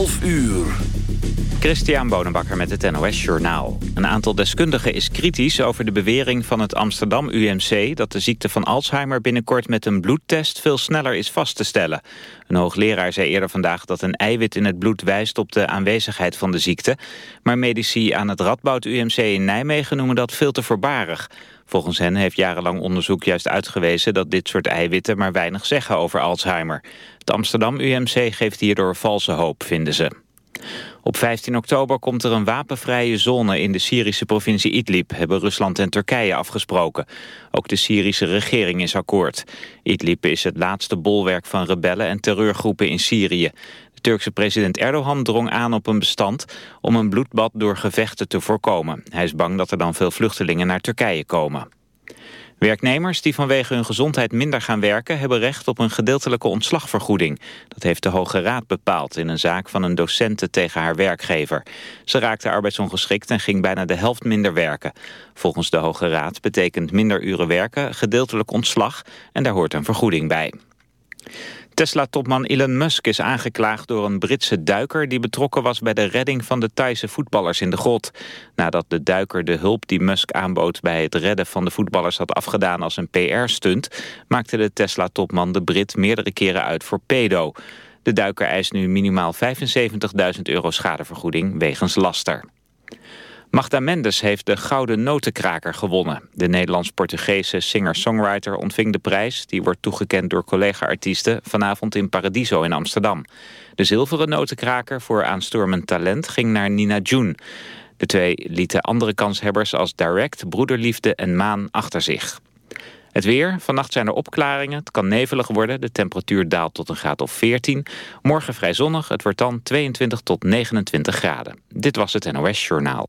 12 uur. Christian Bonenbakker met het NOS Journaal. Een aantal deskundigen is kritisch over de bewering van het Amsterdam UMC... dat de ziekte van Alzheimer binnenkort met een bloedtest veel sneller is vast te stellen. Een hoogleraar zei eerder vandaag dat een eiwit in het bloed wijst op de aanwezigheid van de ziekte. Maar medici aan het Radboud UMC in Nijmegen noemen dat veel te voorbarig. Volgens hen heeft jarenlang onderzoek juist uitgewezen dat dit soort eiwitten maar weinig zeggen over Alzheimer. Het Amsterdam UMC geeft hierdoor valse hoop, vinden ze. Op 15 oktober komt er een wapenvrije zone in de Syrische provincie Idlib, hebben Rusland en Turkije afgesproken. Ook de Syrische regering is akkoord. Idlib is het laatste bolwerk van rebellen en terreurgroepen in Syrië. Turkse president Erdogan drong aan op een bestand om een bloedbad door gevechten te voorkomen. Hij is bang dat er dan veel vluchtelingen naar Turkije komen. Werknemers die vanwege hun gezondheid minder gaan werken... hebben recht op een gedeeltelijke ontslagvergoeding. Dat heeft de Hoge Raad bepaald in een zaak van een docente tegen haar werkgever. Ze raakte arbeidsongeschikt en ging bijna de helft minder werken. Volgens de Hoge Raad betekent minder uren werken gedeeltelijk ontslag... en daar hoort een vergoeding bij. Tesla-topman Elon Musk is aangeklaagd door een Britse duiker... die betrokken was bij de redding van de Thaise voetballers in de grot. Nadat de duiker de hulp die Musk aanbood bij het redden van de voetballers... had afgedaan als een PR-stunt... maakte de Tesla-topman de Brit meerdere keren uit voor pedo. De duiker eist nu minimaal 75.000 euro schadevergoeding wegens laster. Magda Mendes heeft de Gouden Notenkraker gewonnen. De Nederlands-Portugese singer-songwriter ontving de prijs... die wordt toegekend door collega-artiesten... vanavond in Paradiso in Amsterdam. De zilveren notenkraker voor aanstormend talent ging naar Nina June. De twee lieten andere kanshebbers als Direct, Broederliefde en Maan achter zich. Het weer. Vannacht zijn er opklaringen. Het kan nevelig worden. De temperatuur daalt tot een graad of 14. Morgen vrij zonnig. Het wordt dan 22 tot 29 graden. Dit was het NOS Journaal.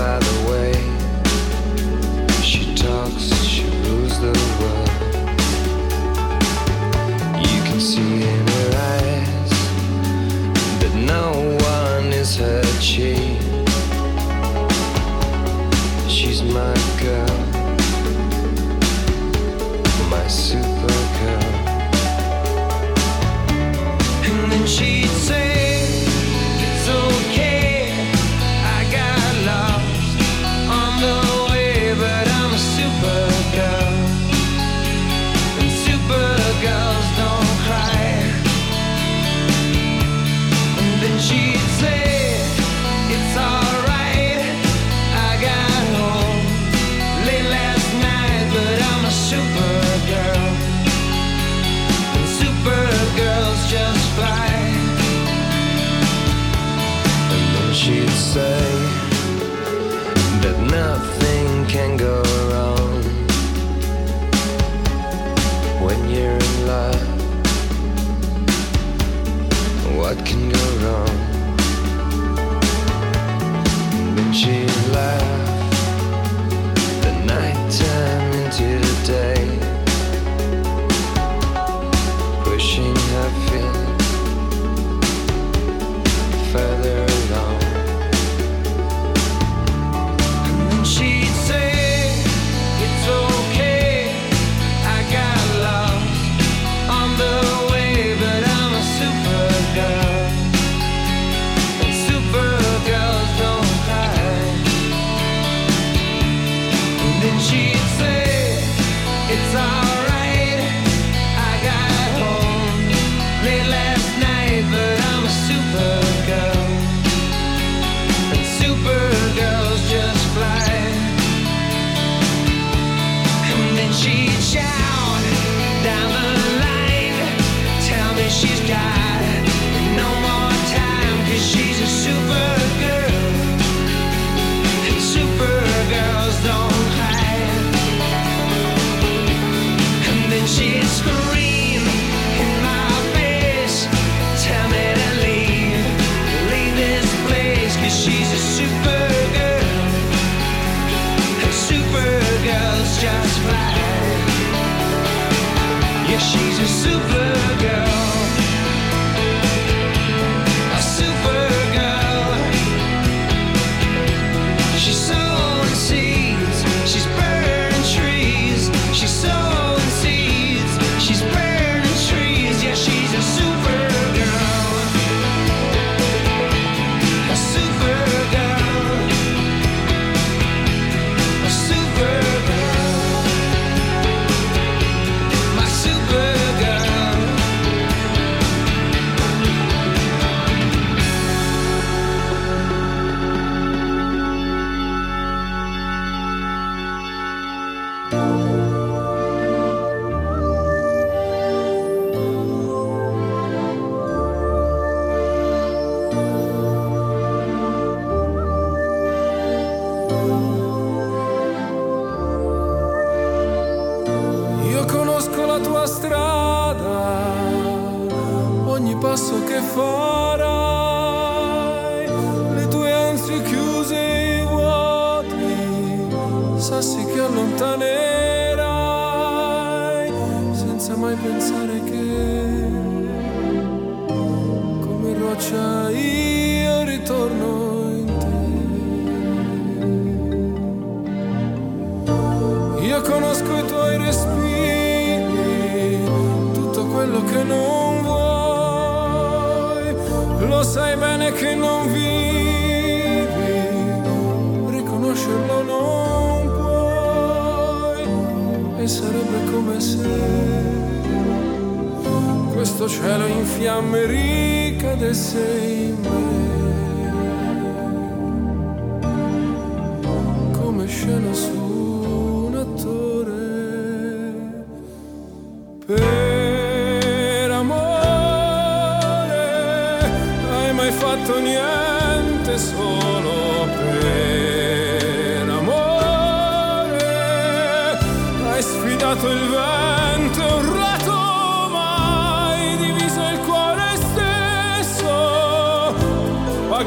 By the way she talks, she rules the world. You can see in her eyes that no can go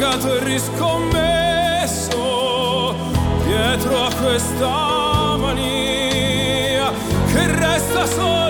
pagato e riscommesso dietro a questa mania che resta solo.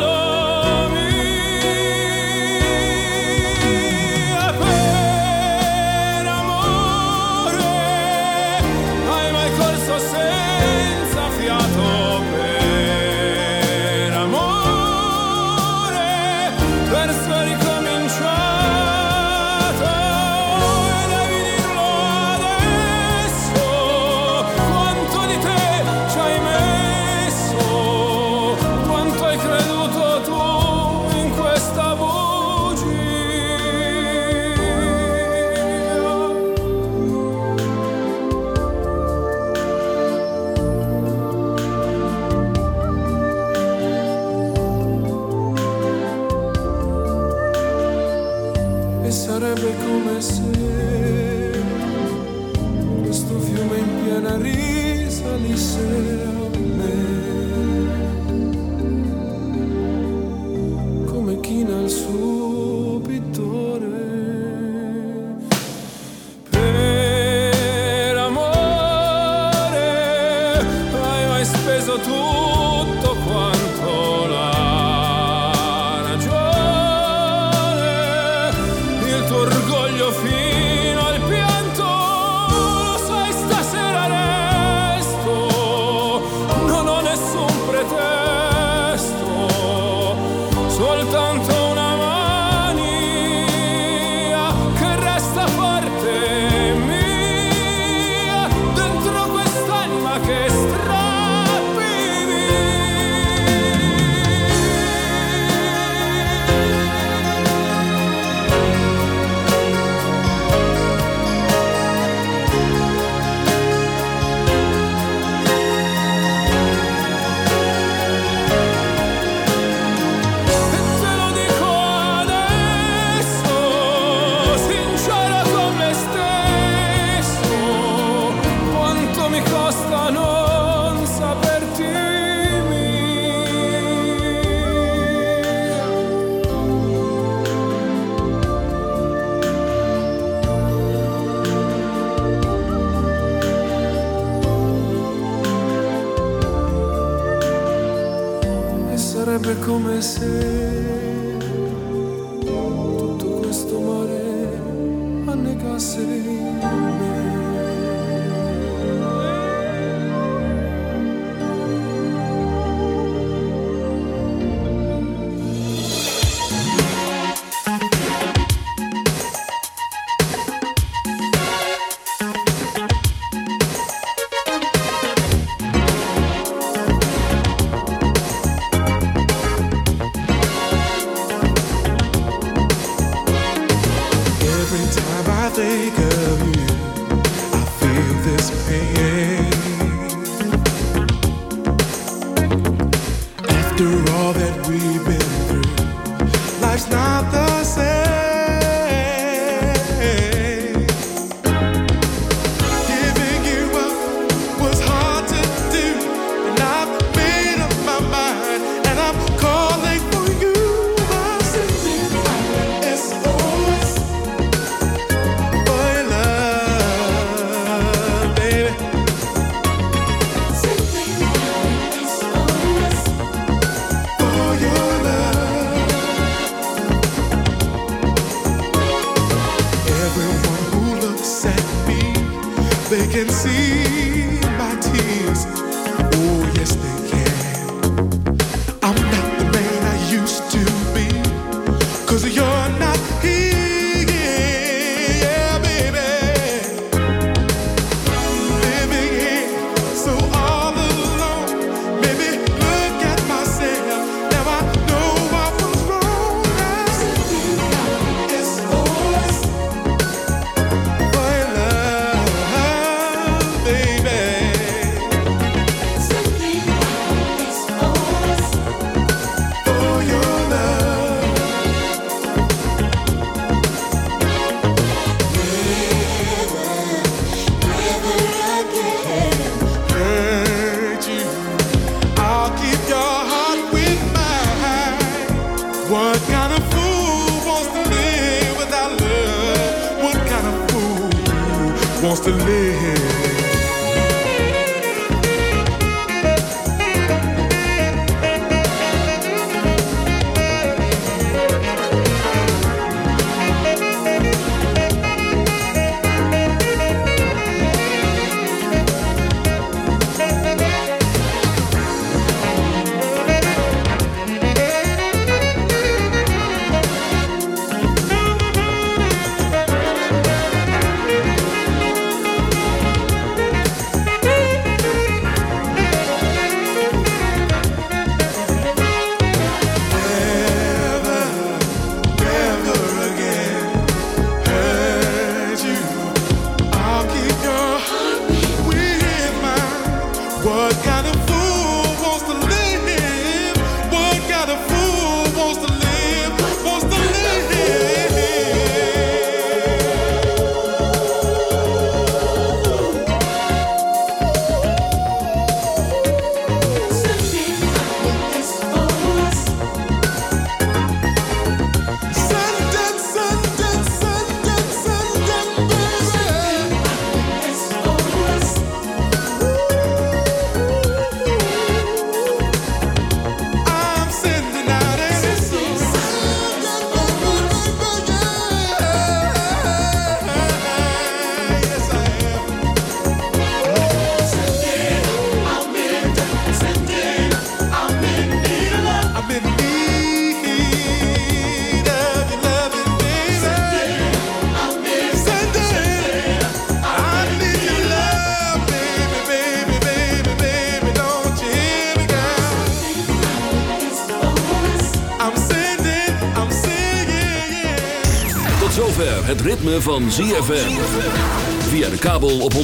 Ritme van ZFM. Via de kabel op 104.5.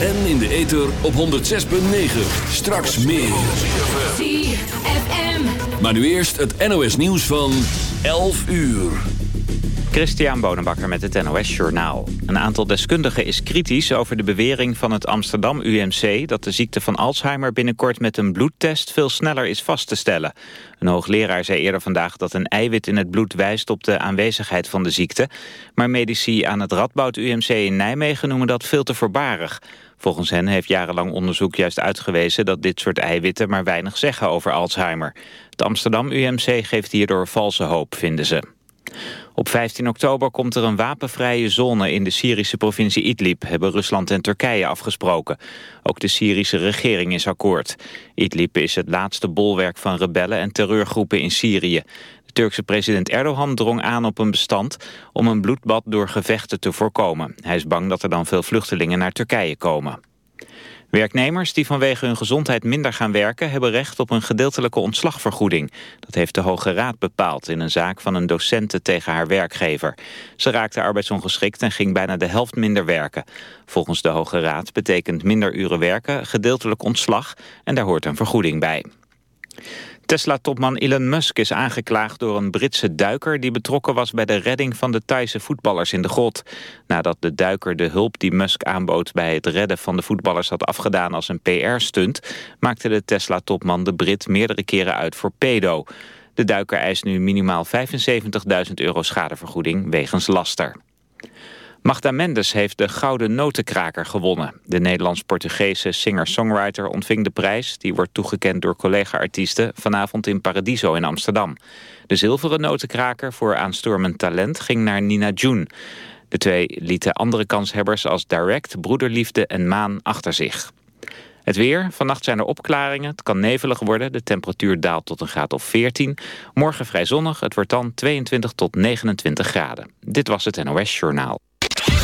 En in de ether op 106.9. Straks meer. ZFM. Maar nu eerst het NOS nieuws van 11 uur. Christian Bonenbakker met het NOS Journaal. Een aantal deskundigen is kritisch over de bewering van het Amsterdam UMC... dat de ziekte van Alzheimer binnenkort met een bloedtest veel sneller is vast te stellen. Een hoogleraar zei eerder vandaag dat een eiwit in het bloed wijst op de aanwezigheid van de ziekte. Maar medici aan het Radboud UMC in Nijmegen noemen dat veel te voorbarig. Volgens hen heeft jarenlang onderzoek juist uitgewezen dat dit soort eiwitten maar weinig zeggen over Alzheimer. Het Amsterdam UMC geeft hierdoor valse hoop, vinden ze. Op 15 oktober komt er een wapenvrije zone in de Syrische provincie Idlib, hebben Rusland en Turkije afgesproken. Ook de Syrische regering is akkoord. Idlib is het laatste bolwerk van rebellen en terreurgroepen in Syrië. De Turkse president Erdogan drong aan op een bestand om een bloedbad door gevechten te voorkomen. Hij is bang dat er dan veel vluchtelingen naar Turkije komen. Werknemers die vanwege hun gezondheid minder gaan werken... hebben recht op een gedeeltelijke ontslagvergoeding. Dat heeft de Hoge Raad bepaald in een zaak van een docente tegen haar werkgever. Ze raakte arbeidsongeschikt en ging bijna de helft minder werken. Volgens de Hoge Raad betekent minder uren werken gedeeltelijk ontslag... en daar hoort een vergoeding bij. Tesla-topman Elon Musk is aangeklaagd door een Britse duiker... die betrokken was bij de redding van de Thaise voetballers in de grot. Nadat de duiker de hulp die Musk aanbood... bij het redden van de voetballers had afgedaan als een PR-stunt... maakte de Tesla-topman de Brit meerdere keren uit voor pedo. De duiker eist nu minimaal 75.000 euro schadevergoeding wegens laster. Magda Mendes heeft de Gouden Notenkraker gewonnen. De Nederlands-Portugese singer-songwriter ontving de prijs... die wordt toegekend door collega-artiesten vanavond in Paradiso in Amsterdam. De zilveren notenkraker voor aanstormend talent ging naar Nina June. De twee lieten andere kanshebbers als Direct, Broederliefde en Maan achter zich. Het weer. Vannacht zijn er opklaringen. Het kan nevelig worden. De temperatuur daalt tot een graad of 14. Morgen vrij zonnig. Het wordt dan 22 tot 29 graden. Dit was het NOS Journaal.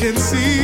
Can see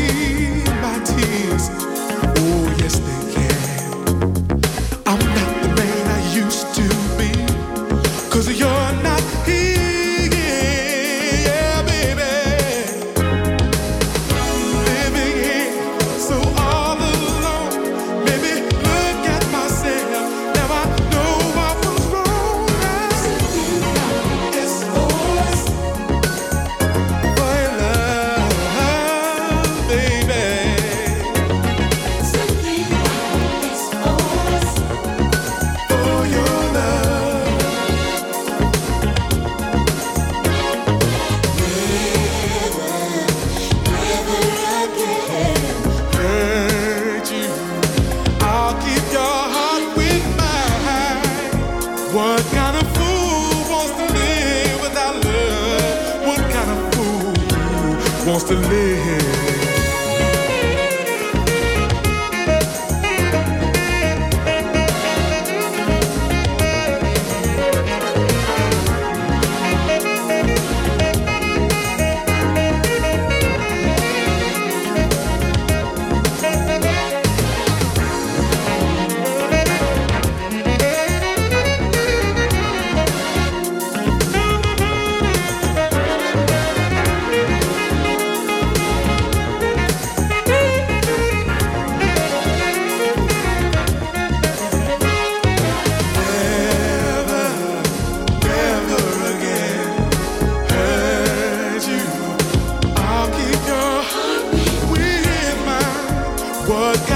Het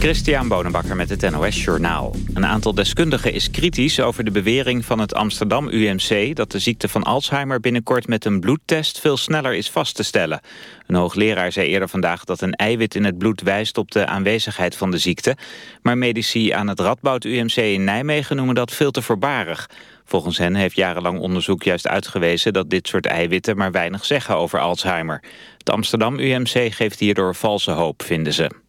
Christian Bonenbakker met het NOS Journaal. Een aantal deskundigen is kritisch over de bewering van het Amsterdam UMC... dat de ziekte van Alzheimer binnenkort met een bloedtest veel sneller is vast te stellen. Een hoogleraar zei eerder vandaag dat een eiwit in het bloed wijst op de aanwezigheid van de ziekte. Maar medici aan het Radboud UMC in Nijmegen noemen dat veel te voorbarig. Volgens hen heeft jarenlang onderzoek juist uitgewezen dat dit soort eiwitten maar weinig zeggen over Alzheimer. Het Amsterdam UMC geeft hierdoor valse hoop, vinden ze.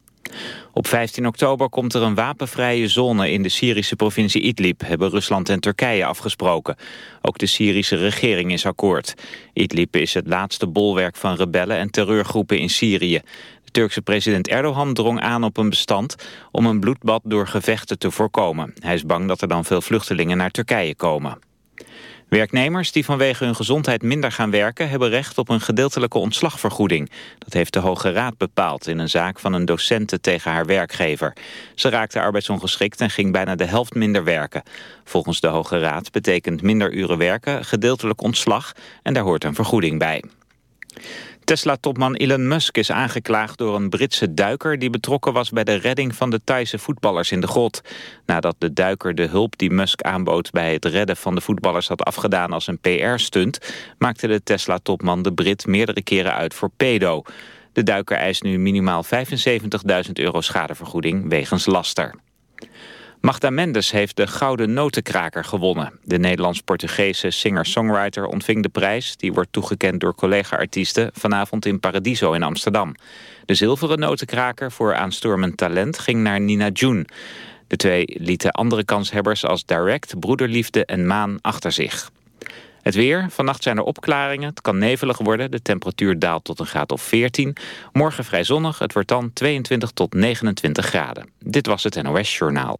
Op 15 oktober komt er een wapenvrije zone in de Syrische provincie Idlib, hebben Rusland en Turkije afgesproken. Ook de Syrische regering is akkoord. Idlib is het laatste bolwerk van rebellen en terreurgroepen in Syrië. De Turkse president Erdogan drong aan op een bestand om een bloedbad door gevechten te voorkomen. Hij is bang dat er dan veel vluchtelingen naar Turkije komen. Werknemers die vanwege hun gezondheid minder gaan werken... hebben recht op een gedeeltelijke ontslagvergoeding. Dat heeft de Hoge Raad bepaald in een zaak van een docente tegen haar werkgever. Ze raakte arbeidsongeschikt en ging bijna de helft minder werken. Volgens de Hoge Raad betekent minder uren werken gedeeltelijk ontslag... en daar hoort een vergoeding bij. Tesla-topman Elon Musk is aangeklaagd door een Britse duiker... die betrokken was bij de redding van de Thaise voetballers in de grot. Nadat de duiker de hulp die Musk aanbood bij het redden van de voetballers... had afgedaan als een PR-stunt... maakte de Tesla-topman de Brit meerdere keren uit voor pedo. De duiker eist nu minimaal 75.000 euro schadevergoeding wegens laster. Magda Mendes heeft de Gouden Notenkraker gewonnen. De Nederlands-Portugese singer-songwriter ontving de prijs... die wordt toegekend door collega-artiesten... vanavond in Paradiso in Amsterdam. De zilveren notenkraker voor aanstormend talent ging naar Nina June. De twee lieten andere kanshebbers als Direct, Broederliefde en Maan achter zich. Het weer. Vannacht zijn er opklaringen. Het kan nevelig worden. De temperatuur daalt tot een graad of 14. Morgen vrij zonnig. Het wordt dan 22 tot 29 graden. Dit was het NOS Journaal.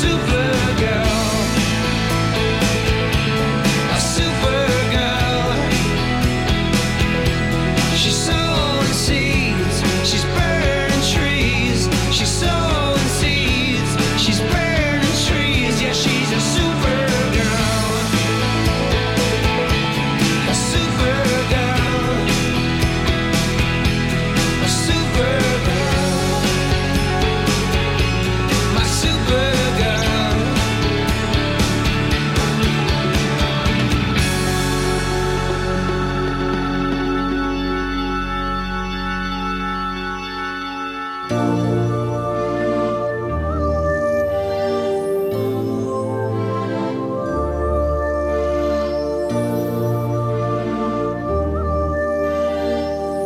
super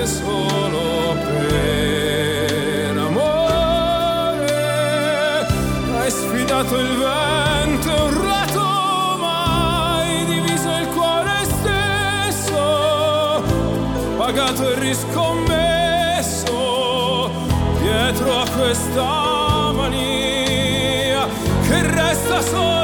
fosse solo per amore. Hai sfidato il vento, un rato, hai diviso il cuore stesso, pagato e riscommesso dietro a questa mania che resta sola.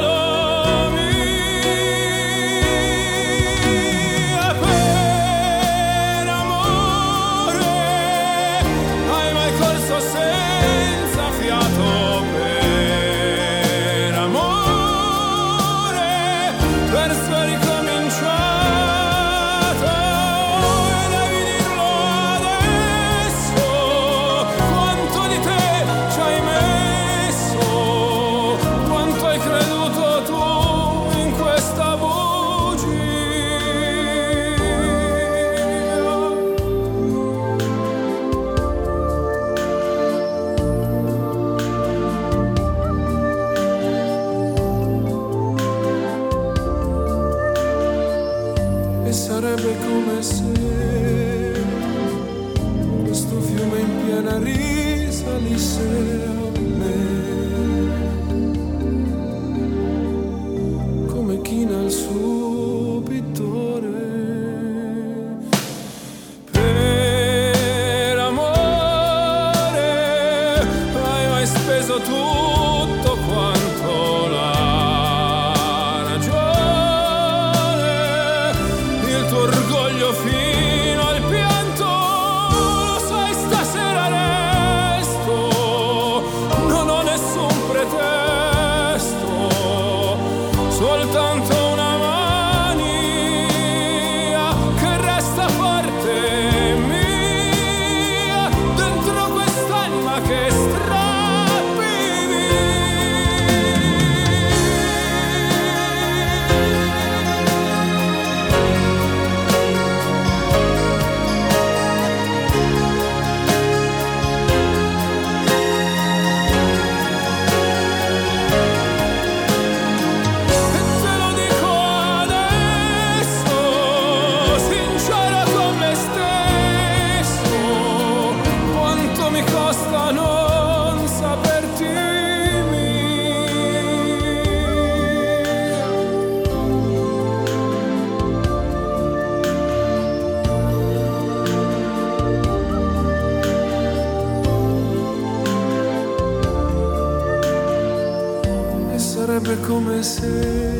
comecei.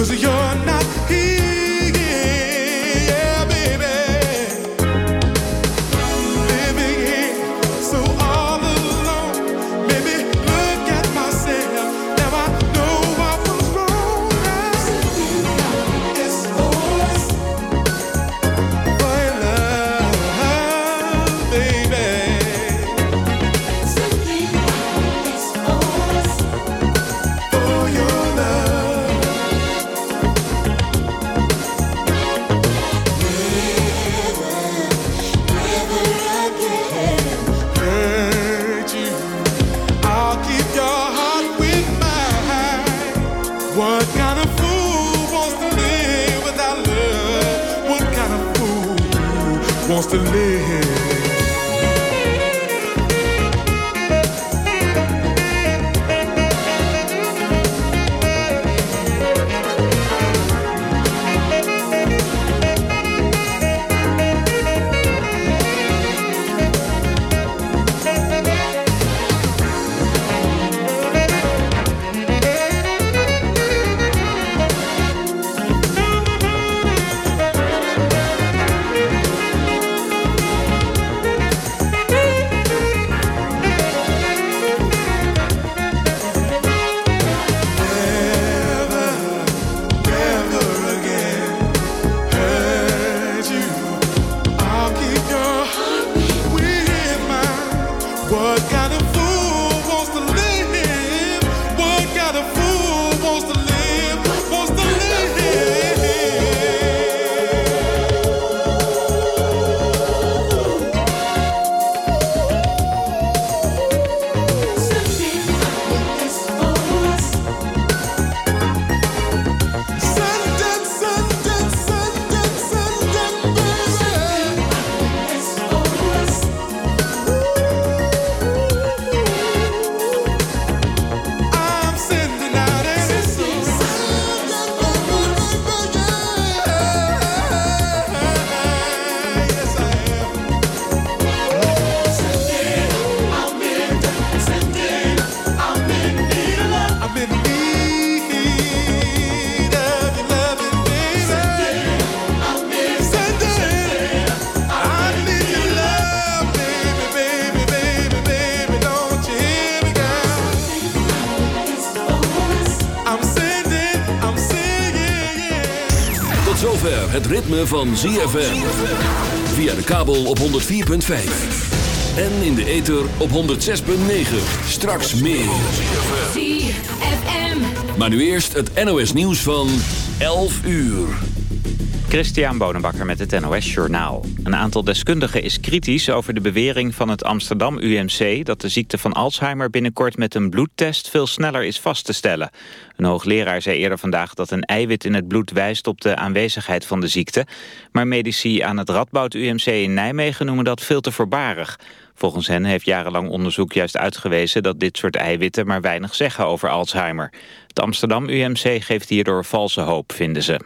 Cause you're not ritme van ZFM. Via de kabel op 104.5. En in de ether op 106.9. Straks meer. ZFM. Maar nu eerst het NOS nieuws van 11 uur. Christian Bonenbakker met het NOS Journaal. Een aantal deskundigen is kritisch over de bewering van het Amsterdam UMC... dat de ziekte van Alzheimer binnenkort met een bloedtest veel sneller is vast te stellen. Een hoogleraar zei eerder vandaag dat een eiwit in het bloed wijst op de aanwezigheid van de ziekte. Maar medici aan het Radboud UMC in Nijmegen noemen dat veel te voorbarig. Volgens hen heeft jarenlang onderzoek juist uitgewezen dat dit soort eiwitten maar weinig zeggen over Alzheimer. Het Amsterdam UMC geeft hierdoor valse hoop, vinden ze.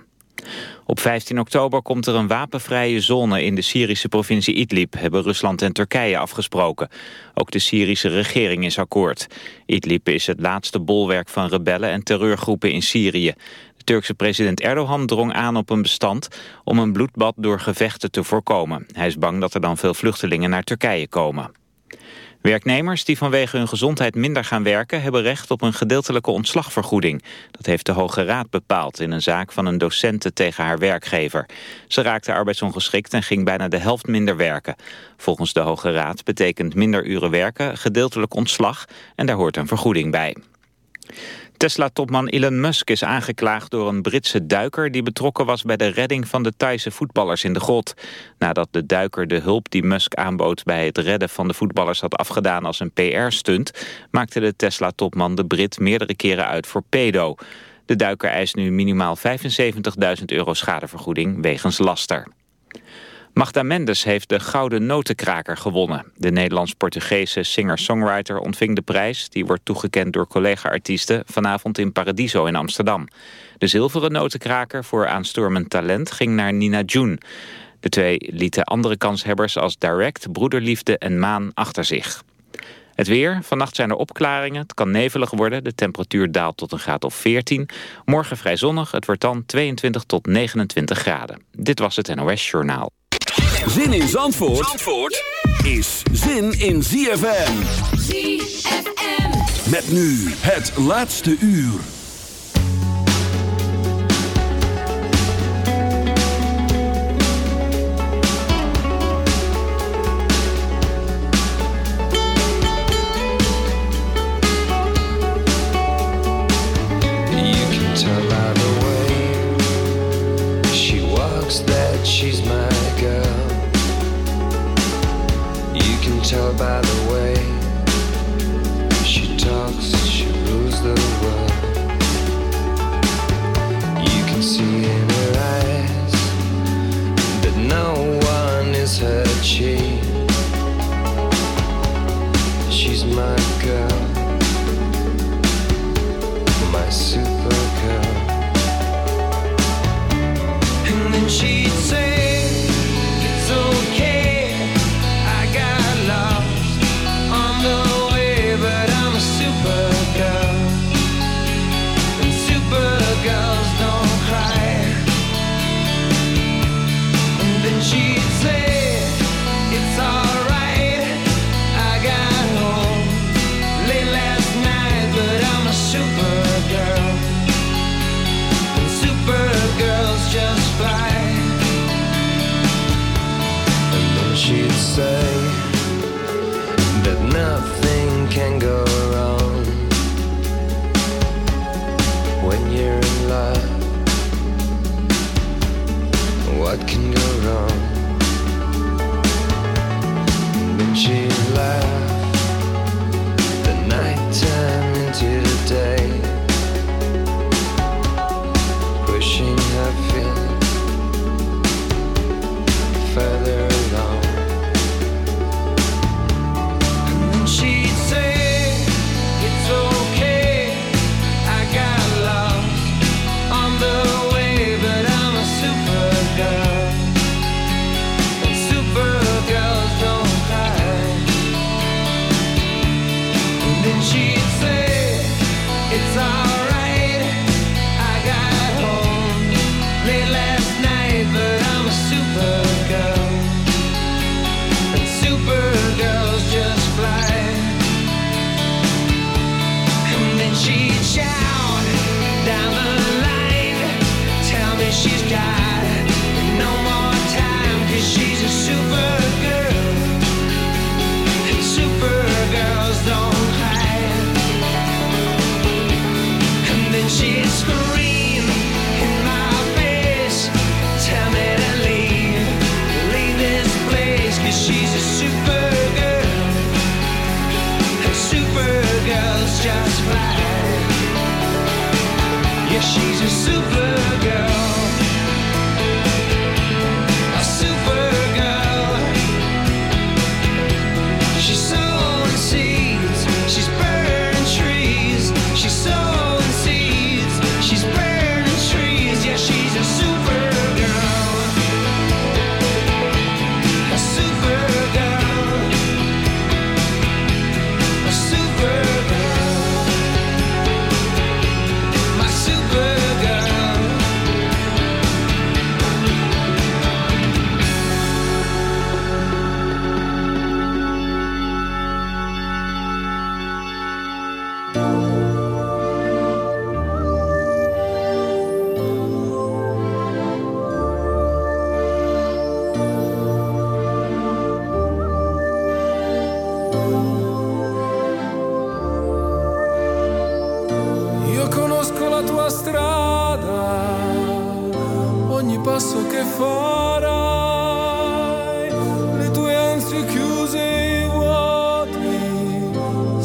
Op 15 oktober komt er een wapenvrije zone in de Syrische provincie Idlib, hebben Rusland en Turkije afgesproken. Ook de Syrische regering is akkoord. Idlib is het laatste bolwerk van rebellen en terreurgroepen in Syrië. De Turkse president Erdogan drong aan op een bestand om een bloedbad door gevechten te voorkomen. Hij is bang dat er dan veel vluchtelingen naar Turkije komen. Werknemers die vanwege hun gezondheid minder gaan werken... hebben recht op een gedeeltelijke ontslagvergoeding. Dat heeft de Hoge Raad bepaald in een zaak van een docente tegen haar werkgever. Ze raakte arbeidsongeschikt en ging bijna de helft minder werken. Volgens de Hoge Raad betekent minder uren werken gedeeltelijk ontslag... en daar hoort een vergoeding bij. Tesla-topman Elon Musk is aangeklaagd door een Britse duiker... die betrokken was bij de redding van de Thaise voetballers in de grot. Nadat de duiker de hulp die Musk aanbood bij het redden van de voetballers... had afgedaan als een PR-stunt... maakte de Tesla-topman de Brit meerdere keren uit voor pedo. De duiker eist nu minimaal 75.000 euro schadevergoeding wegens laster. Magda Mendes heeft de Gouden Notenkraker gewonnen. De Nederlands-Portugese singer-songwriter ontving de prijs... die wordt toegekend door collega-artiesten... vanavond in Paradiso in Amsterdam. De zilveren notenkraker voor aanstormend talent ging naar Nina June. De twee lieten andere kanshebbers als Direct, Broederliefde en Maan achter zich. Het weer. Vannacht zijn er opklaringen. Het kan nevelig worden. De temperatuur daalt tot een graad of 14. Morgen vrij zonnig. Het wordt dan 22 tot 29 graden. Dit was het NOS Journaal. Zin in Zandvoort, Zandvoort is zin in ZFM. ZFM. Met nu het laatste uur. You can can tell by the way she talks, she rules the world.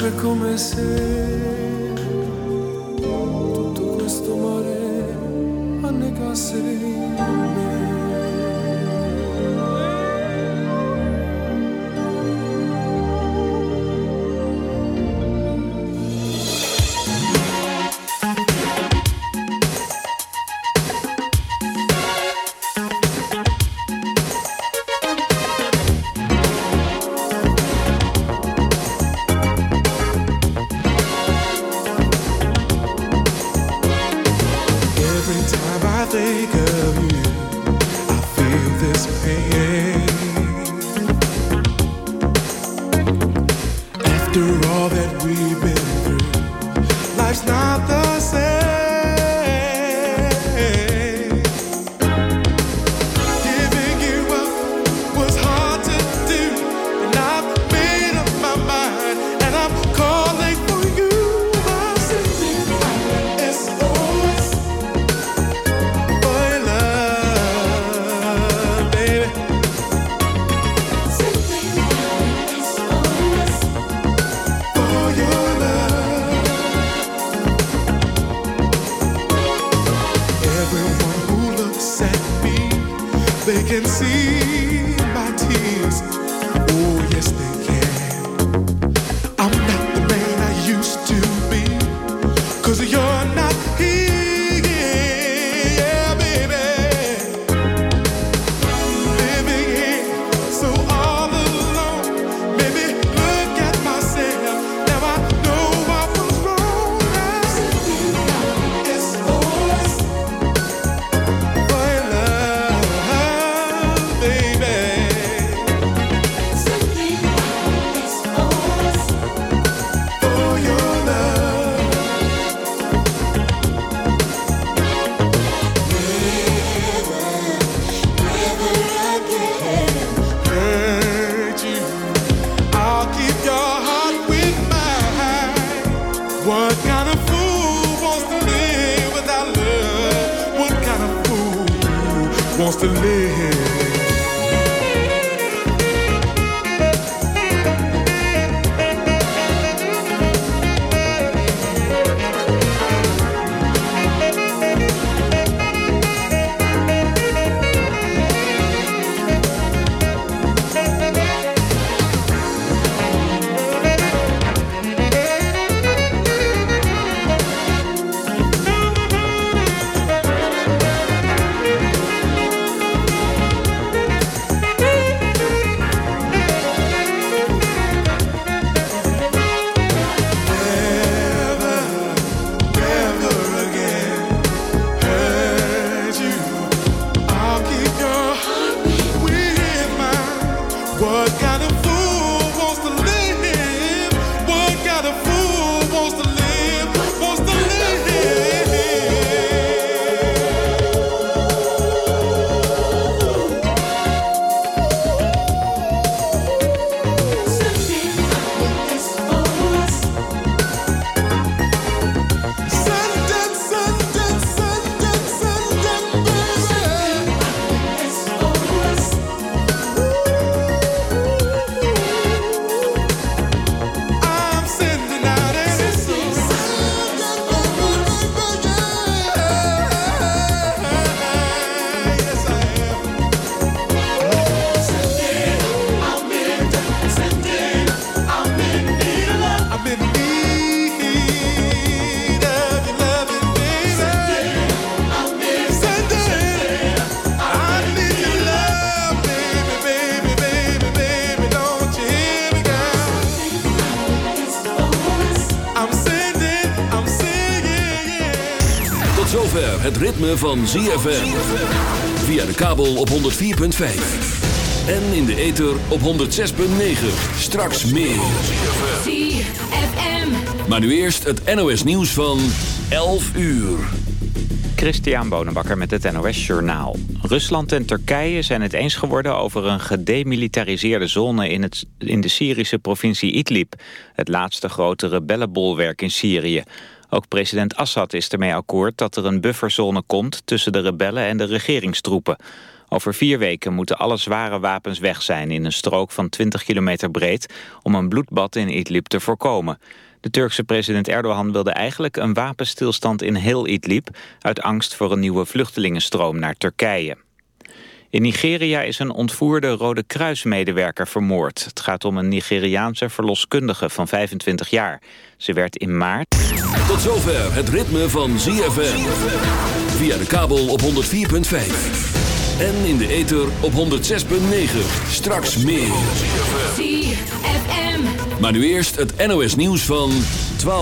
sempre comecei. Van ZFM. Via de kabel op 104.5. En in de ether op 106.9. Straks meer. ZFM. Maar nu eerst het NOS nieuws van 11 uur. Christian Bonenbakker met het NOS Journaal. Rusland en Turkije zijn het eens geworden over een gedemilitariseerde zone in, het, in de Syrische provincie Idlib. Het laatste grote rebellenbolwerk in Syrië. Ook president Assad is ermee akkoord dat er een bufferzone komt tussen de rebellen en de regeringstroepen. Over vier weken moeten alle zware wapens weg zijn in een strook van 20 kilometer breed om een bloedbad in Idlib te voorkomen. De Turkse president Erdogan wilde eigenlijk een wapenstilstand in heel Idlib... uit angst voor een nieuwe vluchtelingenstroom naar Turkije. In Nigeria is een ontvoerde Rode Kruismedewerker vermoord. Het gaat om een Nigeriaanse verloskundige van 25 jaar. Ze werd in maart... Tot zover het ritme van ZFM. Via de kabel op 104.5. En in de ether op 106.9. Straks meer. ZFM. Maar nu eerst het NOS nieuws van 12.